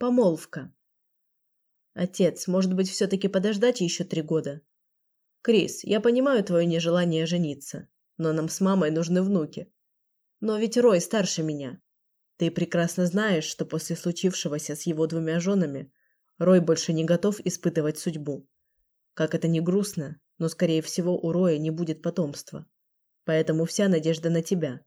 Помолвка. Отец, может быть, все-таки подождать еще три года? Крис, я понимаю твое нежелание жениться, но нам с мамой нужны внуки. Но ведь Рой старше меня. Ты прекрасно знаешь, что после случившегося с его двумя женами Рой больше не готов испытывать судьбу. Как это ни грустно, но, скорее всего, у Роя не будет потомства. Поэтому вся надежда на тебя.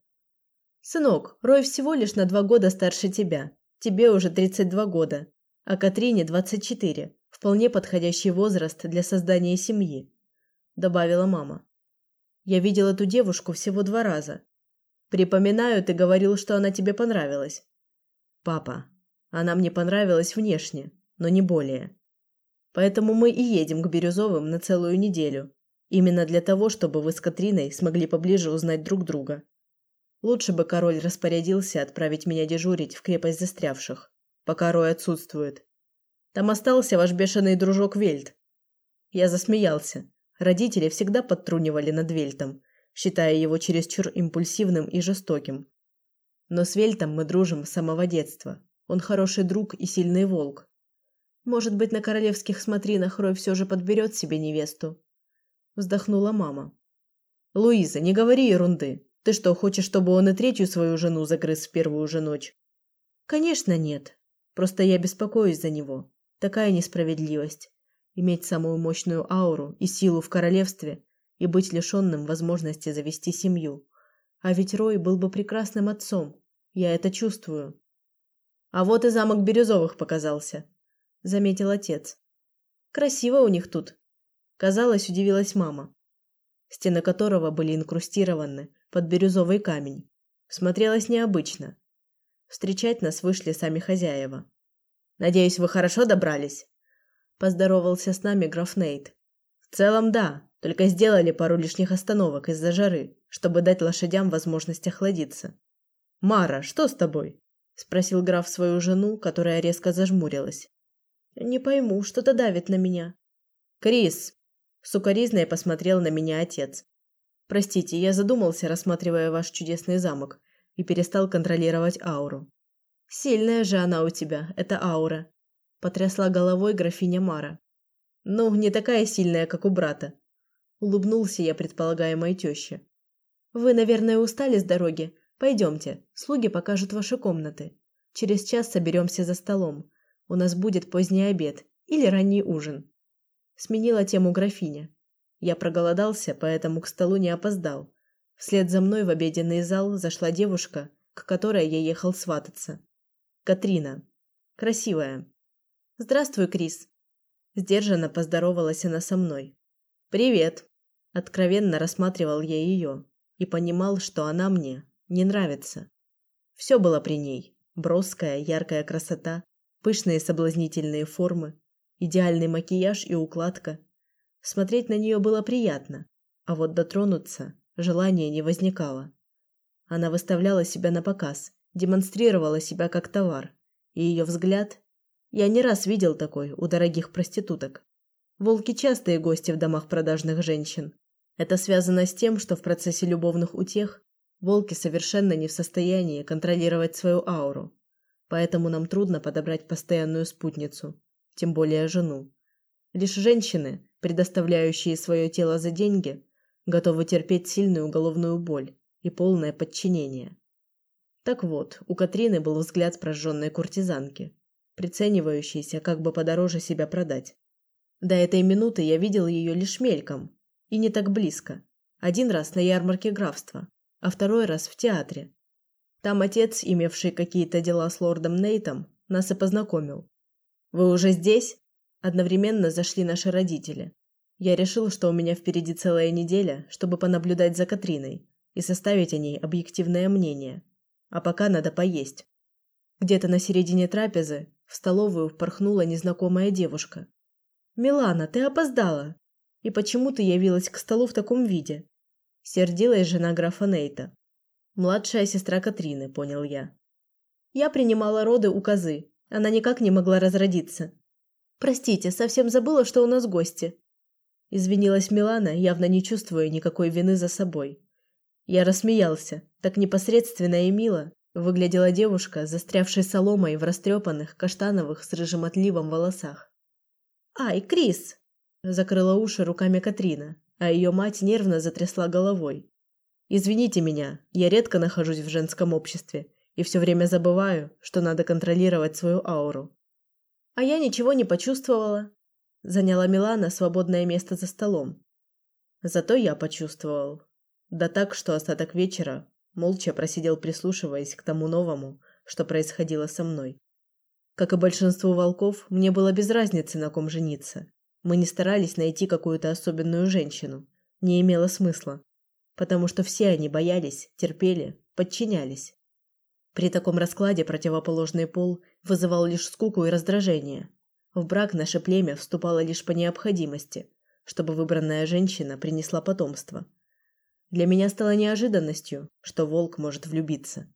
Сынок, Рой всего лишь на два года старше тебя. Тебе уже 32 года, а Катрине 24. Вполне подходящий возраст для создания семьи, добавила мама. Я видел эту девушку всего два раза. Припоминаю, ты говорил, что она тебе понравилась. Папа, она мне понравилась внешне, но не более. Поэтому мы и едем к Бирюзовым на целую неделю. Именно для того, чтобы вы с Катриной смогли поближе узнать друг друга. Лучше бы король распорядился отправить меня дежурить в крепость застрявших, пока Рой отсутствует. Там остался ваш бешеный дружок Вельт. Я засмеялся. Родители всегда подтрунивали над Вельтом, считая его чересчур импульсивным и жестоким. Но с Вельтом мы дружим с самого детства. Он хороший друг и сильный волк. Может быть, на королевских смотринах Рой все же подберет себе невесту. Вздохнула мама. Луиза, не говори ерунды. Ты что, хочешь, чтобы он и третью свою жену загрыз в первую же ночь? Конечно, нет. Просто я беспокоюсь за него. Такая несправедливость. Иметь самую мощную ауру и силу в королевстве и быть лишенным возможности завести семью. А ведь Рой был бы прекрасным отцом. Я это чувствую. А вот и замок Бирюзовых показался заметил отец. Красиво у них тут. Казалось, удивилась мама. Стены которого были инкрустированы под бирюзовый камень. Смотрелось необычно. Встречать нас вышли сами хозяева. Надеюсь, вы хорошо добрались, поздоровался с нами граф Нейт. В целом, да, только сделали пару лишних остановок из-за жары, чтобы дать лошадям возможность охладиться. Мара, что с тобой? спросил граф свою жену, которая резко зажмурилась. Не пойму, что-то давит на меня. Крис, сукоризно посмотрел на меня отец. Простите, я задумался, рассматривая ваш чудесный замок, и перестал контролировать ауру. Сильная же она у тебя, эта аура, потрясла головой графиня Мара. Ну, не такая сильная, как у брата. Улыбнулся я предполагаемой тёще. Вы, наверное, устали с дороги. Пойдемте, слуги покажут ваши комнаты. Через час соберемся за столом. У нас будет поздний обед или ранний ужин. Сменила тему графиня. Я проголодался, поэтому к столу не опоздал. Вслед за мной в обеденный зал зашла девушка, к которой я ехал свататься. Катрина. Красивая. Здравствуй, Крис. Сдержанно поздоровалась она со мной. Привет. Откровенно рассматривал я ее и понимал, что она мне не нравится. Все было при ней: броская, яркая красота, Пышные соблазнительные формы, идеальный макияж и укладка. Смотреть на нее было приятно, а вот дотронуться желания не возникало. Она выставляла себя на показ, демонстрировала себя как товар, и ее взгляд я не раз видел такой у дорогих проституток. Волки частые гости в домах продажных женщин. Это связано с тем, что в процессе любовных утех волки совершенно не в состоянии контролировать свою ауру поэтому нам трудно подобрать постоянную спутницу, тем более жену. Лишь женщины, предоставляющие свое тело за деньги, готовы терпеть сильную уголовную боль и полное подчинение. Так вот, у Катрины был взгляд прожженной куртизанки, приценивающейся, как бы подороже себя продать. До этой минуты я видел ее лишь мельком, и не так близко. Один раз на ярмарке графства, а второй раз в театре, там отец, имевший какие-то дела с лордом Нейтом, нас и познакомил. Вы уже здесь? Одновременно зашли наши родители. Я решил, что у меня впереди целая неделя, чтобы понаблюдать за Катриной и составить о ней объективное мнение. А пока надо поесть. Где-то на середине трапезы в столовую впорхнула незнакомая девушка. Милана, ты опоздала. И почему ты явилась к столу в таком виде? Сердилась жена графа Нейта. Младшая сестра Катрины, понял я. Я принимала роды у козы. Она никак не могла разродиться. Простите, совсем забыла, что у нас гости. Извинилась Милана, явно не чувствуя никакой вины за собой. Я рассмеялся, так непосредственно и мило, Выглядела девушка, застрявшей соломой в растрепанных каштановых с рыжим отливом волосах. «Ай, Крис!» – закрыла уши руками Катрина, а ее мать нервно затрясла головой. «Извините меня, я редко нахожусь в женском обществе и все время забываю, что надо контролировать свою ауру». «А я ничего не почувствовала», – заняла Милана свободное место за столом. Зато я почувствовал. Да так, что остаток вечера молча просидел, прислушиваясь к тому новому, что происходило со мной. Как и большинству волков, мне было без разницы, на ком жениться. Мы не старались найти какую-то особенную женщину. Не имело смысла. Потому что все они боялись, терпели, подчинялись. При таком раскладе противоположный пол вызывал лишь скуку и раздражение. В брак наше племя вступало лишь по необходимости, чтобы выбранная женщина принесла потомство. Для меня стало неожиданностью, что волк может влюбиться.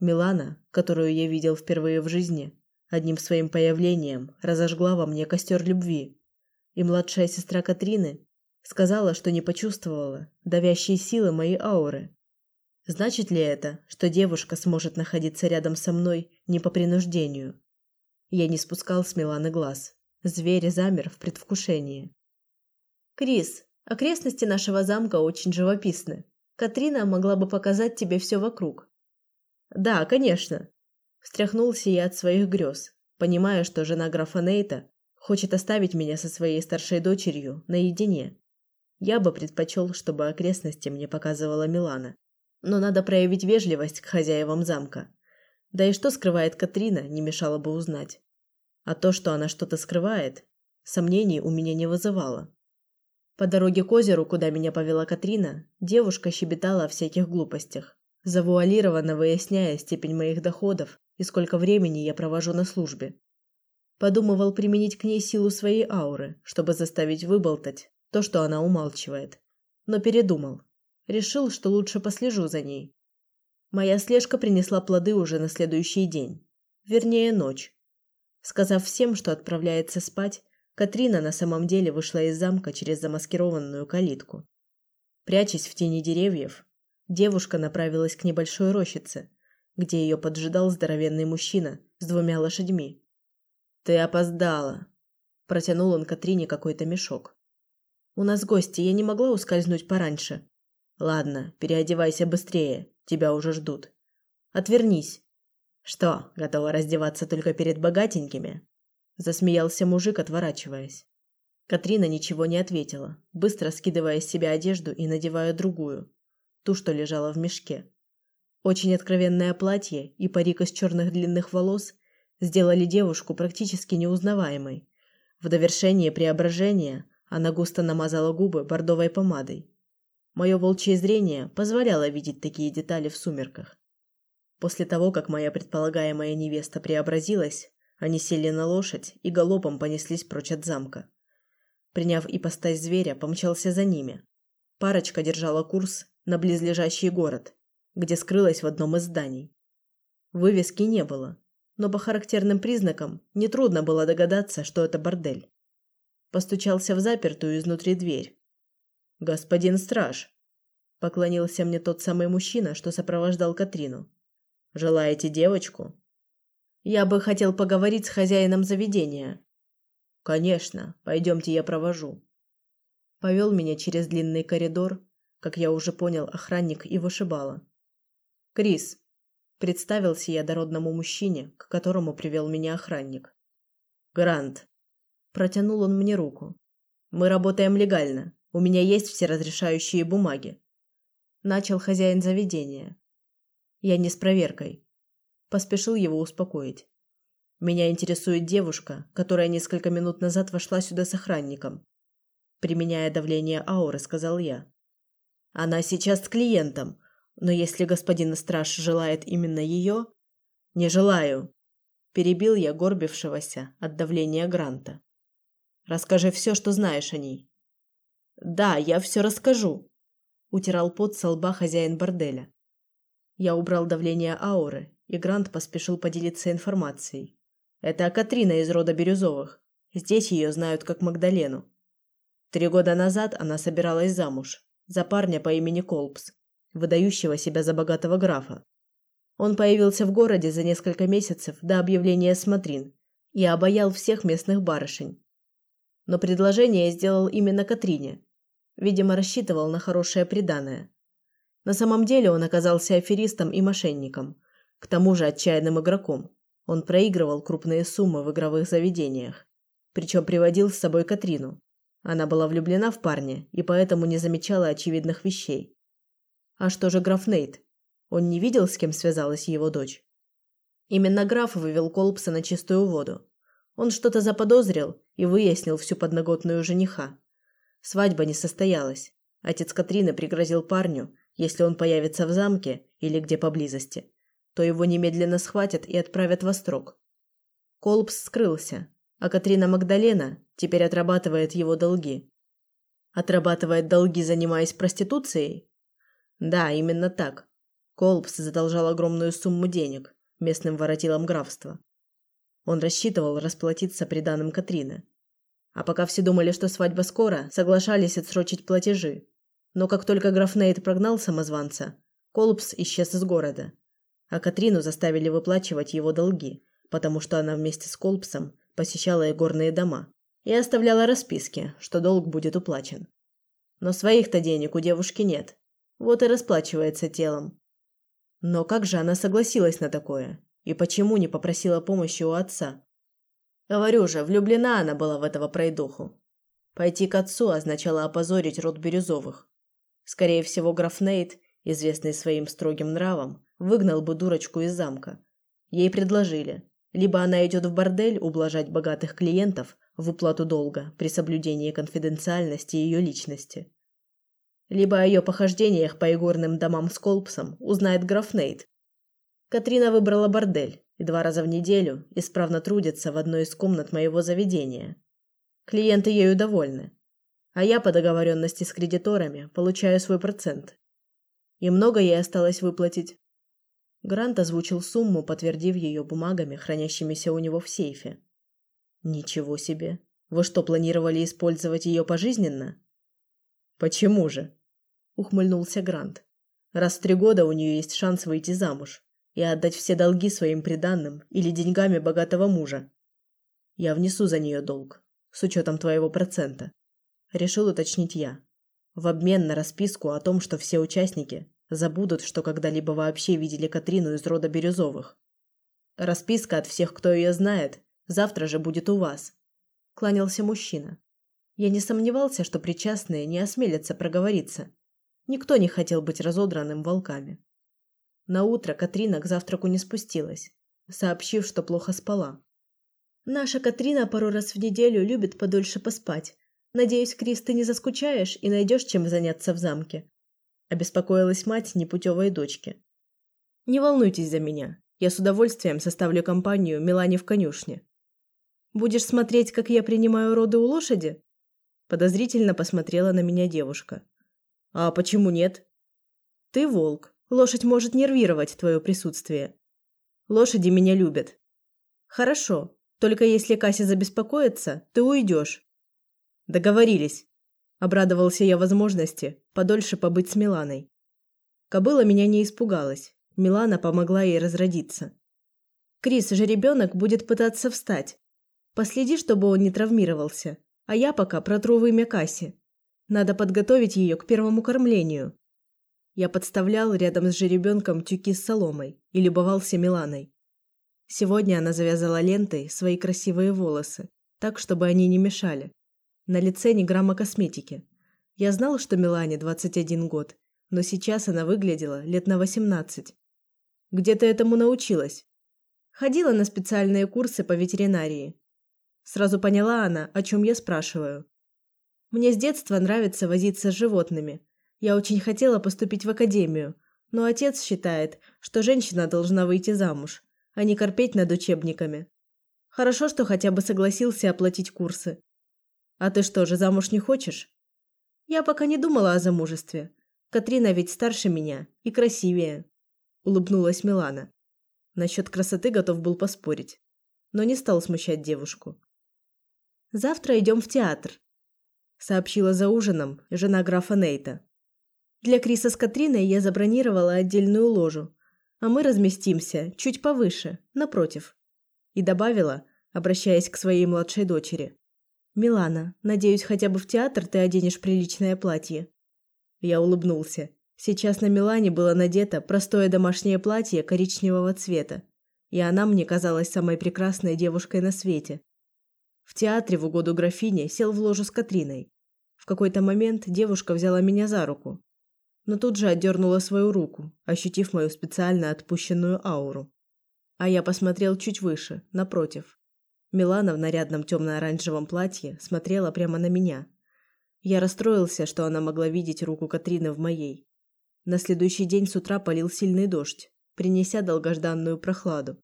Милана, которую я видел впервые в жизни, одним своим появлением разожгла во мне костер любви. И младшая сестра Катрины сказала, что не почувствовала давящей силы моей ауры. Значит ли это, что девушка сможет находиться рядом со мной не по принуждению? Я не спускал с Миланы глаз. Зверь замер в предвкушении. «Крис, Окрестности нашего замка очень живописны. Катрина могла бы показать тебе все вокруг. Да, конечно. Встряхнулся я от своих грез, понимая, что жена графа Нейта хочет оставить меня со своей старшей дочерью наедине. Я бы предпочел, чтобы окрестности мне показывала Милана. Но надо проявить вежливость к хозяевам замка. Да и что скрывает Катрина, не мешало бы узнать. А то, что она что-то скрывает, сомнений у меня не вызывало. По дороге к озеру, куда меня повела Катрина, девушка щебетала о всяких глупостях, завуалированно выясняя степень моих доходов и сколько времени я провожу на службе. Подумывал применить к ней силу своей ауры, чтобы заставить выболтать то, что она умалчивает. Но передумал. Решил, что лучше послежу за ней. Моя слежка принесла плоды уже на следующий день. Вернее, ночь. Сказав всем, что отправляется спать, Катрина на самом деле вышла из замка через замаскированную калитку. Прячась в тени деревьев, девушка направилась к небольшой рощице, где ее поджидал здоровенный мужчина с двумя лошадьми. «Ты опоздала!» – протянул он Катрине какой-то мешок. «У нас гости, я не могла ускользнуть пораньше». «Ладно, переодевайся быстрее, тебя уже ждут. Отвернись». «Что, готова раздеваться только перед богатенькими?» Засмеялся мужик, отворачиваясь. Катрина ничего не ответила, быстро скидывая с себя одежду и надевая другую, ту, что лежала в мешке. Очень откровенное платье и парик из черных длинных волос сделали девушку практически неузнаваемой. В довершение преображения она густо намазала губы бордовой помадой. Мое волчье зрение позволяло видеть такие детали в сумерках. После того, как моя предполагаемая невеста преобразилась, они сели на лошадь и галопом понеслись прочь от замка. Приняв ипостась зверя, помчался за ними. Парочка держала курс на близлежащий город, где скрылась в одном из зданий. Вывески не было, но по характерным признакам нетрудно было догадаться, что это бордель. Постучался в запертую изнутри дверь. «Господин страж!» – поклонился мне тот самый мужчина, что сопровождал Катрину. «Желаете девочку?» Я бы хотел поговорить с хозяином заведения. Конечно, пойдемте, я провожу. Повел меня через длинный коридор, как я уже понял, охранник и вышибала. Крис, представился я дородному мужчине, к которому привел меня охранник. Грант. Протянул он мне руку. Мы работаем легально. У меня есть все разрешающие бумаги. Начал хозяин заведения. Я не с проверкой. Поспешил его успокоить. Меня интересует девушка, которая несколько минут назад вошла сюда с охранником. Применяя давление ауры, сказал я. Она сейчас с клиентом, но если господин страж желает именно ее... Не желаю. Перебил я горбившегося от давления Гранта. Расскажи все, что знаешь о ней. Да, я все расскажу. Утирал пот со лба хозяин борделя. Я убрал давление ауры и Грант поспешил поделиться информацией. Это Катрина из рода Бирюзовых. Здесь ее знают как Магдалену. Три года назад она собиралась замуж за парня по имени Колпс, выдающего себя за богатого графа. Он появился в городе за несколько месяцев до объявления смотрин и обаял всех местных барышень. Но предложение сделал именно Катрине. Видимо, рассчитывал на хорошее приданое. На самом деле он оказался аферистом и мошенником, к тому же отчаянным игроком. Он проигрывал крупные суммы в игровых заведениях, причем приводил с собой Катрину. Она была влюблена в парня и поэтому не замечала очевидных вещей. А что же граф Нейт? Он не видел, с кем связалась его дочь. Именно граф вывел Колпса на чистую воду. Он что-то заподозрил и выяснил всю подноготную жениха. Свадьба не состоялась. Отец Катрины пригрозил парню, если он появится в замке или где поблизости, то его немедленно схватят и отправят в Острог. Колпс скрылся, а Катрина Магдалена теперь отрабатывает его долги. Отрабатывает долги, занимаясь проституцией? Да, именно так. Колпс задолжал огромную сумму денег местным воротилам графства. Он рассчитывал расплатиться приданым Катрины. А пока все думали, что свадьба скоро, соглашались отсрочить платежи. Но как только граф Нейт прогнал самозванца, Колпс исчез из города. А Катрину заставили выплачивать его долги, потому что она вместе с Колпсом посещала игорные дома и оставляла расписки, что долг будет уплачен. Но своих-то денег у девушки нет. Вот и расплачивается телом. Но как же она согласилась на такое? И почему не попросила помощи у отца? Говорю же, влюблена она была в этого пройдоху. Пойти к отцу означало опозорить род Бирюзовых. Скорее всего, граф Нейт, известный своим строгим нравом, выгнал бы дурочку из замка. Ей предложили, либо она идет в бордель ублажать богатых клиентов в уплату долга при соблюдении конфиденциальности ее личности, либо о ее похождениях по игорным домам с Колпсом узнает граф Нейт. Катрина выбрала бордель и два раза в неделю исправно трудится в одной из комнат моего заведения. Клиенты ею довольны, а я по договоренности с кредиторами получаю свой процент. И много ей осталось выплатить. Грант озвучил сумму, подтвердив ее бумагами, хранящимися у него в сейфе. Ничего себе. Вы что, планировали использовать ее пожизненно? Почему же? ухмыльнулся Грант. Раз в три года у нее есть шанс выйти замуж и отдать все долги своим приданным или деньгами богатого мужа. Я внесу за нее долг, с учетом твоего процента. Решил уточнить я. В обмен на расписку о том, что все участники забудут, что когда-либо вообще видели Катрину из рода Бирюзовых. Расписка от всех, кто ее знает, завтра же будет у вас. Кланялся мужчина. Я не сомневался, что причастные не осмелятся проговориться. Никто не хотел быть разодранным волками. На утро Катрина к завтраку не спустилась, сообщив, что плохо спала. Наша Катрина пару раз в неделю любит подольше поспать. Надеюсь, Крис, ты не заскучаешь и найдешь чем заняться в замке. Обеспокоилась мать непутевой дочки. Не волнуйтесь за меня. Я с удовольствием составлю компанию Милане в конюшне. Будешь смотреть, как я принимаю роды у лошади? Подозрительно посмотрела на меня девушка. А почему нет? Ты волк. Лошадь может нервировать твое присутствие. Лошади меня любят. Хорошо. Только если Кася забеспокоится, ты уйдешь. Договорились. Обрадовался я возможности подольше побыть с Миланой. Кобыла меня не испугалась. Милана помогла ей разродиться. Крис же ребенок будет пытаться встать. Последи, чтобы он не травмировался. А я пока протру вымя Касси. Надо подготовить ее к первому кормлению. Я подставлял рядом с жеребенком тюки с соломой и любовался Миланой. Сегодня она завязала лентой свои красивые волосы, так, чтобы они не мешали. На лице ни грамма косметики. Я знал, что Милане 21 год, но сейчас она выглядела лет на 18. Где ты этому научилась? Ходила на специальные курсы по ветеринарии. Сразу поняла она, о чем я спрашиваю. Мне с детства нравится возиться с животными. Я очень хотела поступить в академию, но отец считает, что женщина должна выйти замуж, а не корпеть над учебниками. Хорошо, что хотя бы согласился оплатить курсы. А ты что же, замуж не хочешь? Я пока не думала о замужестве. Катрина ведь старше меня и красивее, улыбнулась Милана. Насчет красоты готов был поспорить, но не стал смущать девушку. Завтра идем в театр, сообщила за ужином жена графа Нейта. Для Криса с Катриной я забронировала отдельную ложу. а мы разместимся чуть повыше, напротив. И добавила, обращаясь к своей младшей дочери. «Милана, надеюсь, хотя бы в театр ты оденешь приличное платье». Я улыбнулся. Сейчас на Милане было надето простое домашнее платье коричневого цвета, и она мне казалась самой прекрасной девушкой на свете. В театре в угоду графине сел в ложу с Катриной. В какой-то момент девушка взяла меня за руку, но тут же отдернула свою руку, ощутив мою специально отпущенную ауру. А я посмотрел чуть выше, напротив. Милана в нарядном темно-оранжевом платье смотрела прямо на меня. Я расстроился, что она могла видеть руку Катрины в моей. На следующий день с утра полил сильный дождь, принеся долгожданную прохладу.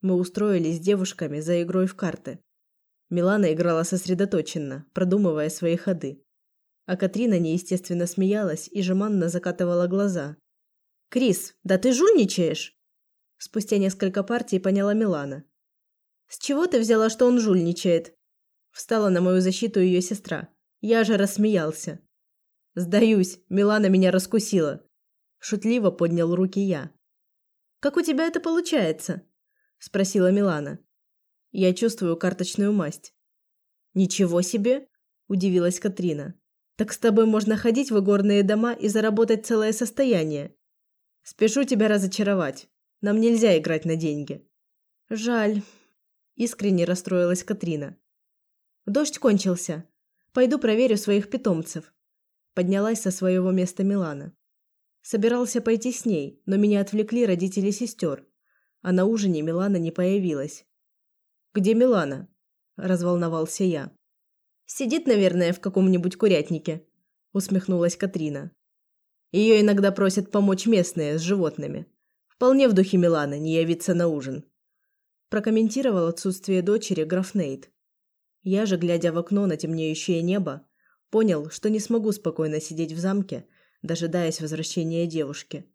Мы устроились с девушками за игрой в карты. Милана играла сосредоточенно, продумывая свои ходы. А Катрина неестественно смеялась и жеманно закатывала глаза. «Крис, да ты жульничаешь!» Спустя несколько партий поняла Милана. «С чего ты взяла, что он жульничает?» Встала на мою защиту ее сестра. Я же рассмеялся. «Сдаюсь, Милана меня раскусила. Шутливо поднял руки я. «Как у тебя это получается?» – спросила Милана. «Я чувствую карточную масть». «Ничего себе!» – удивилась Катрина. «Так с тобой можно ходить в игорные дома и заработать целое состояние. Спешу тебя разочаровать. Нам нельзя играть на деньги». «Жаль», – искренне расстроилась Катрина. «Дождь кончился. Пойду проверю своих питомцев». Поднялась со своего места Милана. Собирался пойти с ней, но меня отвлекли родители сестер, а на ужине Милана не появилась. «Где Милана?» – разволновался я. «Сидит, наверное, в каком-нибудь курятнике», – усмехнулась Катрина. Ее иногда просят помочь местные с животными. Вполне в духе Миланы не явиться на ужин. Прокомментировал отсутствие дочери граф Нейт. Я же, глядя в окно на темнеющее небо, понял, что не смогу спокойно сидеть в замке дожидаясь возвращения девушки.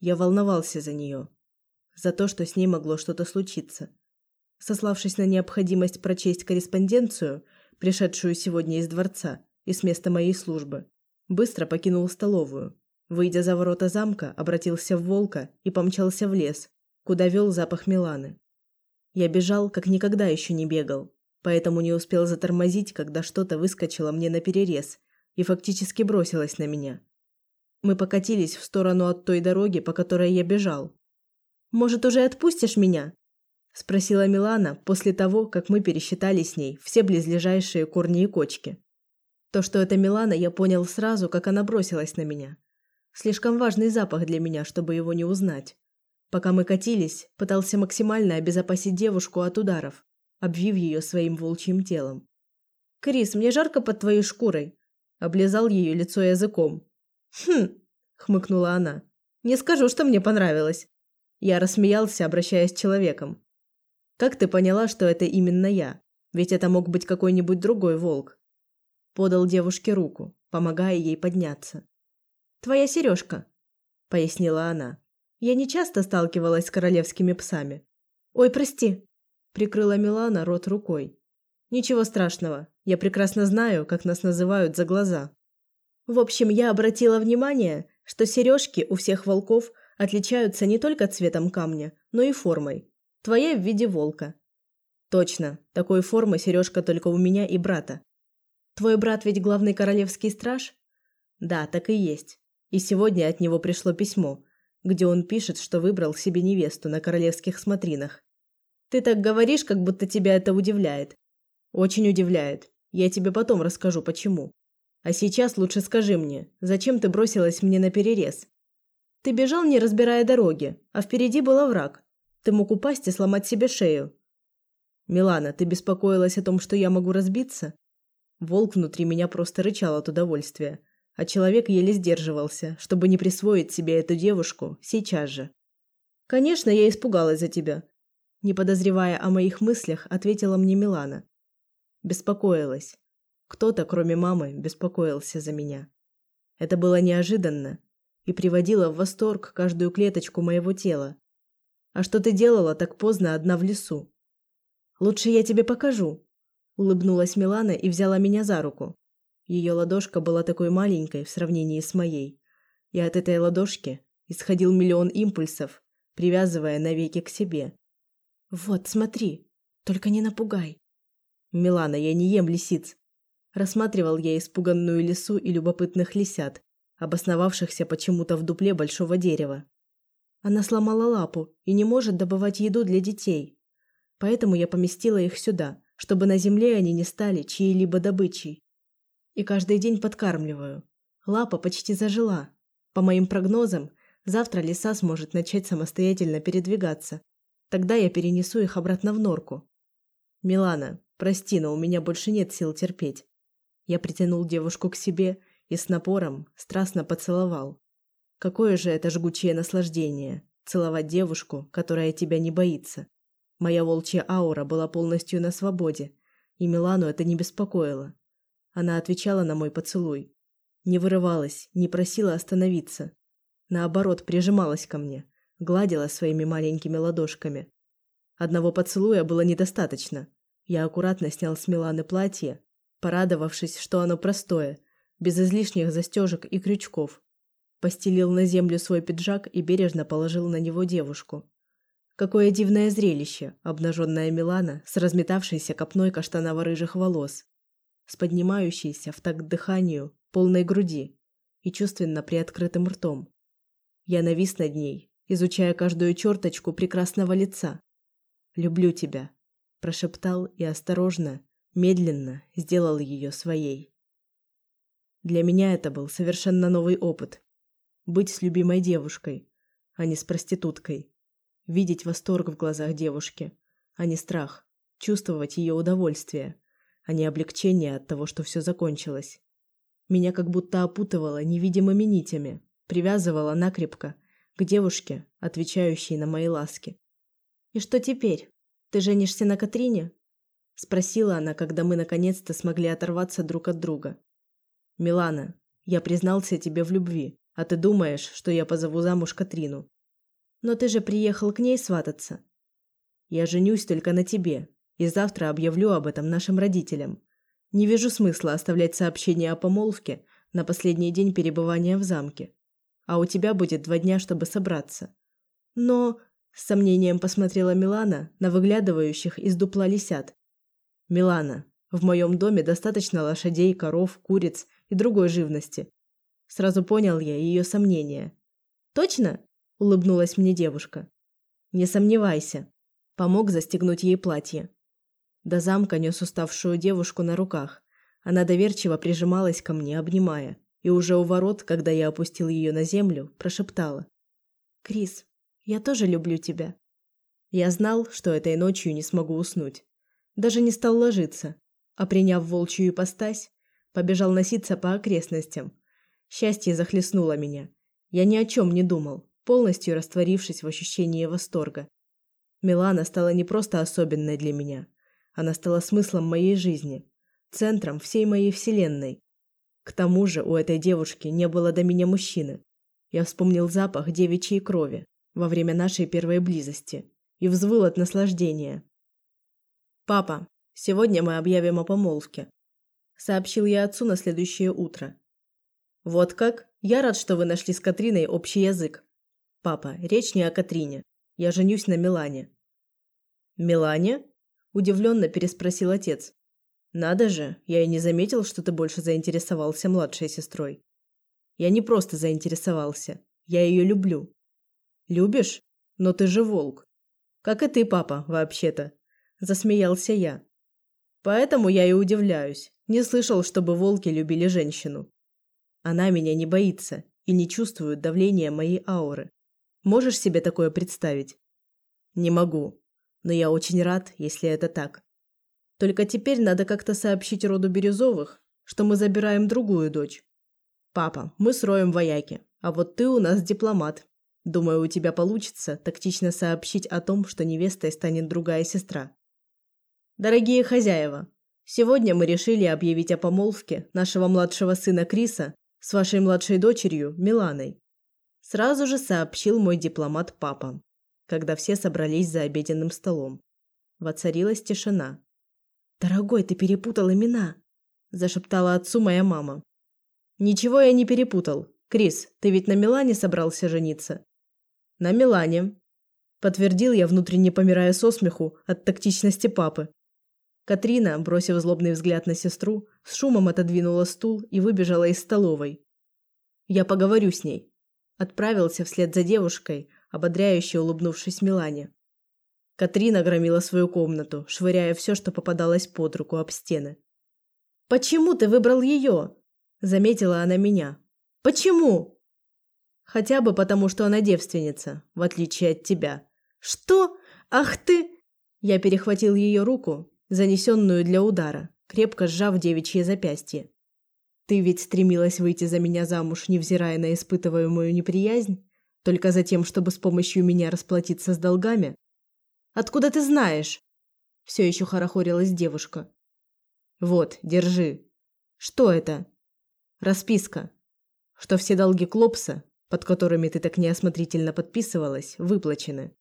Я волновался за нее, за то, что с ней могло что-то случиться. Сославшись на необходимость прочесть корреспонденцию, пришедшую сегодня из дворца и с места моей службы, быстро покинул столовую. Выйдя за ворота замка, обратился в волка и помчался в лес, куда вел запах Миланы. Я бежал, как никогда еще не бегал, поэтому не успел затормозить, когда что-то выскочило мне на перерез и фактически бросилось на меня. Мы покатились в сторону от той дороги, по которой я бежал. «Может, уже отпустишь меня?» – спросила Милана после того, как мы пересчитали с ней все близлежащие корни и кочки. То, что это Милана, я понял сразу, как она бросилась на меня. Слишком важный запах для меня, чтобы его не узнать. Пока мы катились, пытался максимально обезопасить девушку от ударов, обвив ее своим волчьим телом. «Крис, мне жарко под твоей шкурой!» Облизал ее лицо языком, «Хм!» – хмыкнула она. «Не скажу, что мне понравилось». Я рассмеялся, обращаясь к человеком. «Как ты поняла, что это именно я? Ведь это мог быть какой-нибудь другой волк». Подал девушке руку, помогая ей подняться. «Твоя сережка», – пояснила она. «Я не часто сталкивалась с королевскими псами». «Ой, прости», – прикрыла Милана рот рукой. «Ничего страшного. Я прекрасно знаю, как нас называют за глаза». В общем, я обратила внимание, что сережки у всех волков отличаются не только цветом камня, но и формой. Твоя в виде волка. Точно, такой формы сережка только у меня и брата. Твой брат ведь главный королевский страж? Да, так и есть. И сегодня от него пришло письмо, где он пишет, что выбрал себе невесту на королевских смотринах. Ты так говоришь, как будто тебя это удивляет. Очень удивляет. Я тебе потом расскажу, почему. А сейчас лучше скажи мне, зачем ты бросилась мне на перерез? Ты бежал, не разбирая дороги, а впереди был враг. Ты мог упасть и сломать себе шею. Милана, ты беспокоилась о том, что я могу разбиться? Волк внутри меня просто рычал от удовольствия, а человек еле сдерживался, чтобы не присвоить себе эту девушку сейчас же. Конечно, я испугалась за тебя. Не подозревая о моих мыслях, ответила мне Милана. Беспокоилась. Кто-то, кроме мамы, беспокоился за меня. Это было неожиданно и приводило в восторг каждую клеточку моего тела. А что ты делала так поздно одна в лесу? Лучше я тебе покажу, улыбнулась Милана и взяла меня за руку. Ее ладошка была такой маленькой в сравнении с моей, и от этой ладошки исходил миллион импульсов, привязывая навеки к себе. Вот, смотри, только не напугай. Милана, я не ем лисиц. Рассматривал я испуганную лису и любопытных лисят, обосновавшихся почему-то в дупле большого дерева. Она сломала лапу и не может добывать еду для детей. Поэтому я поместила их сюда, чтобы на земле они не стали чьей-либо добычей. И каждый день подкармливаю. Лапа почти зажила. По моим прогнозам, завтра лиса сможет начать самостоятельно передвигаться. Тогда я перенесу их обратно в норку. Милана, прости, но у меня больше нет сил терпеть. Я притянул девушку к себе и с напором страстно поцеловал. Какое же это жгучее наслаждение целовать девушку, которая тебя не боится. Моя волчья аура была полностью на свободе, и Милану это не беспокоило. Она отвечала на мой поцелуй, не вырывалась, не просила остановиться. Наоборот, прижималась ко мне, гладила своими маленькими ладошками. Одного поцелуя было недостаточно. Я аккуратно снял с Миланы платье, порадовавшись, что оно простое, без излишних застежек и крючков. Постелил на землю свой пиджак и бережно положил на него девушку. Какое дивное зрелище, обнаженная Милана с разметавшейся копной каштаново-рыжих волос, с поднимающейся в такт дыханию полной груди и чувственно приоткрытым ртом. Я навис над ней, изучая каждую черточку прекрасного лица. «Люблю тебя», – прошептал и осторожно, медленно сделал ее своей. Для меня это был совершенно новый опыт, быть с любимой девушкой, а не с проституткой. Видеть восторг в глазах девушки, а не страх. Чувствовать ее удовольствие, а не облегчение от того, что все закончилось. Меня как будто опутывало невидимыми нитями, привязывало накрепко к девушке, отвечающей на мои ласки. «И что теперь? Ты женишься на Катрине?» Спросила она, когда мы наконец-то смогли оторваться друг от друга. «Милана, я признался тебе в любви, а ты думаешь, что я позову замуж Катрину. Но ты же приехал к ней свататься. Я женюсь только на тебе, и завтра объявлю об этом нашим родителям. Не вижу смысла оставлять сообщение о помолвке на последний день перебывания в замке. А у тебя будет два дня, чтобы собраться. Но, с сомнением посмотрела Милана на выглядывающих из дупла лисят. Милана, в моем доме достаточно лошадей, коров, куриц и другой живности. Сразу понял я ее сомнения. Точно? улыбнулась мне девушка. Не сомневайся. Помог застегнуть ей платье. До замка нес уставшую девушку на руках. Она доверчиво прижималась ко мне, обнимая, и уже у ворот, когда я опустил ее на землю, прошептала: "Крис, я тоже люблю тебя". Я знал, что этой ночью не смогу уснуть. Даже не стал ложиться, а приняв волчью ипостась, побежал носиться по окрестностям, Счастье захлестнуло меня. Я ни о чем не думал, полностью растворившись в ощущении восторга. Милана стала не просто особенной для меня. Она стала смыслом моей жизни, центром всей моей вселенной. К тому же у этой девушки не было до меня мужчины. Я вспомнил запах девичьей крови во время нашей первой близости и взвыл от наслаждения. «Папа, сегодня мы объявим о помолвке», – сообщил я отцу на следующее утро. Вот как? Я рад, что вы нашли с Катриной общий язык. Папа, речь не о Катрине. Я женюсь на Милане. Милане? Удивленно переспросил отец. Надо же, я и не заметил, что ты больше заинтересовался младшей сестрой. Я не просто заинтересовался, я ее люблю. Любишь? Но ты же волк. Как и ты, папа, вообще-то. Засмеялся я. Поэтому я и удивляюсь. Не слышал, чтобы волки любили женщину. Она меня не боится и не чувствует давления моей ауры. Можешь себе такое представить? Не могу, но я очень рад, если это так. Только теперь надо как-то сообщить роду Бирюзовых, что мы забираем другую дочь. Папа, мы с Роем вояки, а вот ты у нас дипломат. Думаю, у тебя получится тактично сообщить о том, что невестой станет другая сестра. Дорогие хозяева, сегодня мы решили объявить о помолвке нашего младшего сына Криса с вашей младшей дочерью Миланой. Сразу же сообщил мой дипломат папа, когда все собрались за обеденным столом. Воцарилась тишина. Дорогой, ты перепутал имена, зашептала отцу моя мама. Ничего я не перепутал. Крис, ты ведь на Милане собрался жениться? На Милане. Подтвердил я, внутренне помирая со смеху от тактичности папы. Катрина, бросив злобный взгляд на сестру, с шумом отодвинула стул и выбежала из столовой. Я поговорю с ней. Отправился вслед за девушкой, ободряюще улыбнувшись Милане. Катрина громила свою комнату, швыряя все, что попадалось под руку об стены. Почему ты выбрал ее? заметила она меня. Почему? Хотя бы потому, что она девственница, в отличие от тебя. Что? Ах ты! Я перехватил ее руку, занесенную для удара, крепко сжав девичье запястье. Ты ведь стремилась выйти за меня замуж, невзирая на испытываемую неприязнь, только за тем, чтобы с помощью меня расплатиться с долгами? Откуда ты знаешь? Все еще хорохорилась девушка. Вот, держи. Что это? Расписка. Что все долги Клопса, под которыми ты так неосмотрительно подписывалась, выплачены.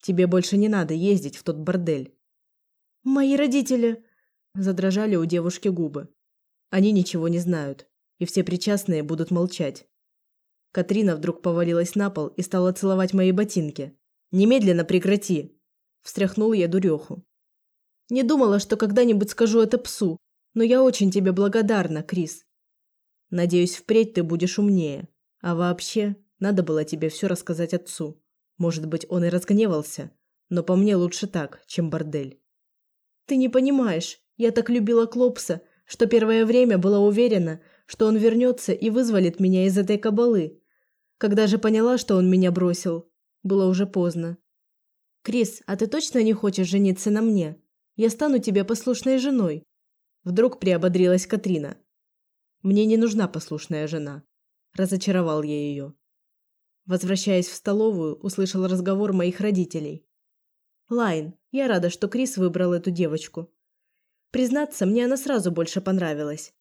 Тебе больше не надо ездить в тот бордель. Мои родители задрожали у девушки губы. Они ничего не знают, и все причастные будут молчать. Катрина вдруг повалилась на пол и стала целовать мои ботинки. Немедленно прекрати, встряхнул я дуреху. Не думала, что когда-нибудь скажу это псу, но я очень тебе благодарна, Крис. Надеюсь, впредь ты будешь умнее. А вообще, надо было тебе все рассказать отцу. Может быть, он и разгневался, но по мне лучше так, чем бордель. Ты не понимаешь, я так любила Клопса, что первое время была уверена, что он вернется и вызволит меня из этой кабалы. Когда же поняла, что он меня бросил, было уже поздно. Крис, а ты точно не хочешь жениться на мне? Я стану тебе послушной женой. Вдруг приободрилась Катрина. Мне не нужна послушная жена, разочаровал я ее. Возвращаясь в столовую, услышал разговор моих родителей. Лайн, я рада, что Крис выбрал эту девочку. Признаться, мне она сразу больше понравилась.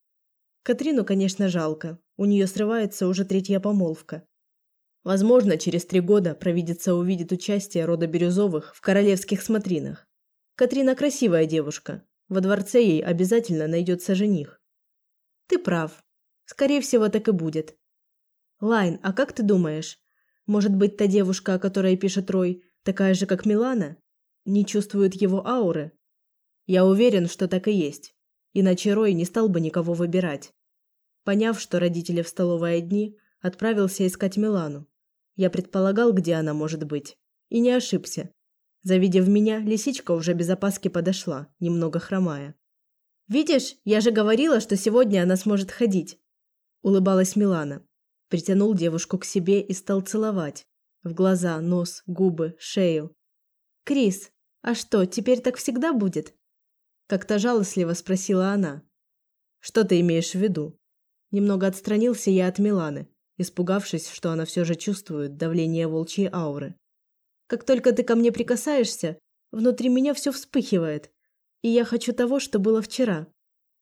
Катрину, конечно, жалко. У нее срывается уже третья помолвка. Возможно, через три года провидица увидит участие рода Бирюзовых в королевских смотринах. Катрина красивая девушка. Во дворце ей обязательно найдется жених. Ты прав. Скорее всего, так и будет. Лайн, а как ты думаешь? Может быть, та девушка, о которой пишет Рой, такая же, как Милана? Не чувствует его ауры? Я уверен, что так и есть. Иначе Рой не стал бы никого выбирать. Поняв, что родители в столовой одни, отправился искать Милану. Я предполагал, где она может быть, и не ошибся. Завидев меня, лисичка уже без опаски подошла, немного хромая. Видишь, я же говорила, что сегодня она сможет ходить. Улыбалась Милана. Притянул девушку к себе и стал целовать в глаза, нос, губы, шею. Крис, а что, теперь так всегда будет? Как-то жалостливо спросила она. Что ты имеешь в виду? Немного отстранился я от Миланы, испугавшись, что она все же чувствует давление волчьей ауры. Как только ты ко мне прикасаешься, внутри меня все вспыхивает, и я хочу того, что было вчера.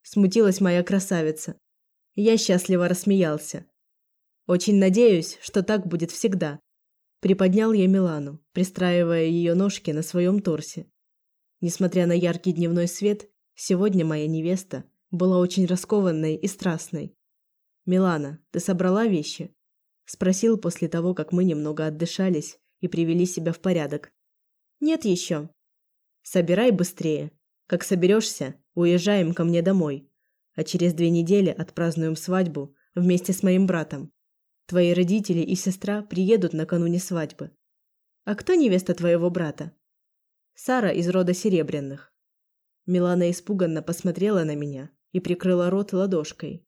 Смутилась моя красавица. Я счастливо рассмеялся. Очень надеюсь, что так будет всегда. Приподнял я Милану, пристраивая ее ножки на своем торсе. Несмотря на яркий дневной свет, сегодня моя невеста была очень раскованной и страстной. Милана, ты собрала вещи? спросил после того, как мы немного отдышались и привели себя в порядок. Нет еще. Собирай быстрее. Как соберешься, уезжаем ко мне домой, а через две недели отпразднуем свадьбу вместе с моим братом. Твои родители и сестра приедут накануне свадьбы. А кто невеста твоего брата? Сара из рода Серебряных. Милана испуганно посмотрела на меня и прикрыла рот ладошкой.